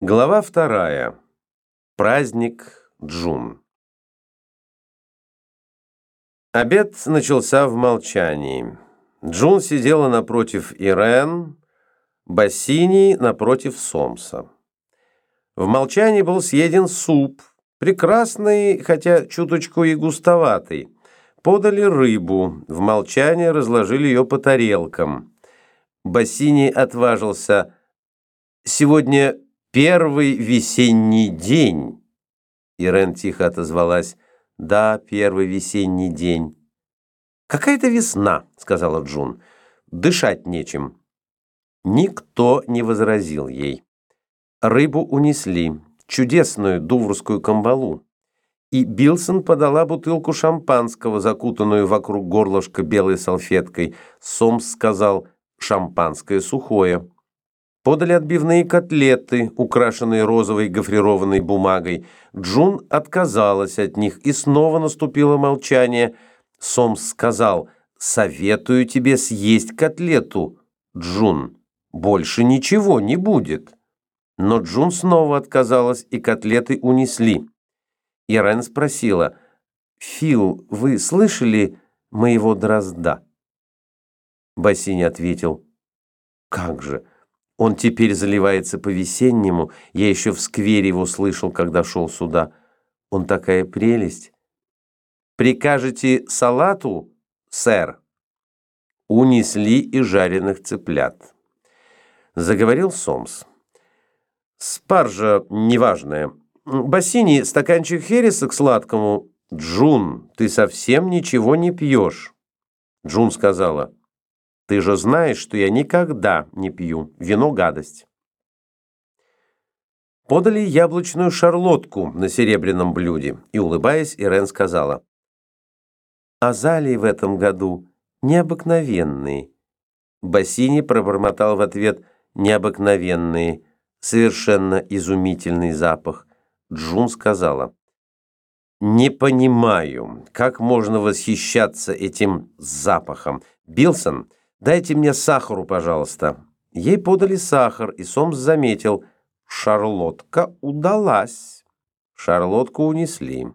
Глава вторая. Праздник Джун. Обед начался в молчании. Джун сидела напротив Ирен, Бассини напротив Сомса. В молчании был съеден суп, прекрасный, хотя чуточку и густоватый. Подали рыбу, в молчании разложили ее по тарелкам. Бассини отважился «Сегодня Первый весенний день. Ирен тихо отозвалась. Да, первый весенний день. Какая-то весна, сказала Джун. Дышать нечем. Никто не возразил ей. Рыбу унесли, чудесную дуврскую камбалу. И Билсон подала бутылку шампанского, закутанную вокруг горлышка белой салфеткой. Сомс сказал «шампанское сухое». Подали отбивные котлеты, украшенные розовой гофрированной бумагой. Джун отказалась от них, и снова наступило молчание. Сомс сказал, «Советую тебе съесть котлету, Джун. Больше ничего не будет». Но Джун снова отказалась, и котлеты унесли. Ирен спросила, «Фил, вы слышали моего дрозда?» Бассини ответил, «Как же!» Он теперь заливается по-весеннему. Я еще в сквере его слышал, когда шел сюда. Он такая прелесть. Прикажете салату, сэр? Унесли и жареных цыплят. Заговорил Сомс. Спаржа неважная. Бассини, стаканчик хереса к сладкому. Джун, ты совсем ничего не пьешь. Джун сказала. Ты же знаешь, что я никогда не пью. Вино – гадость. Подали яблочную шарлотку на серебряном блюде, и, улыбаясь, Ирен сказала, «Азалии в этом году необыкновенные». Бассини пробормотал в ответ «необыкновенные», совершенно изумительный запах. Джун сказала, «Не понимаю, как можно восхищаться этим запахом. Билсон, «Дайте мне сахару, пожалуйста». Ей подали сахар, и Сомс заметил, «Шарлотка удалась». Шарлотку унесли.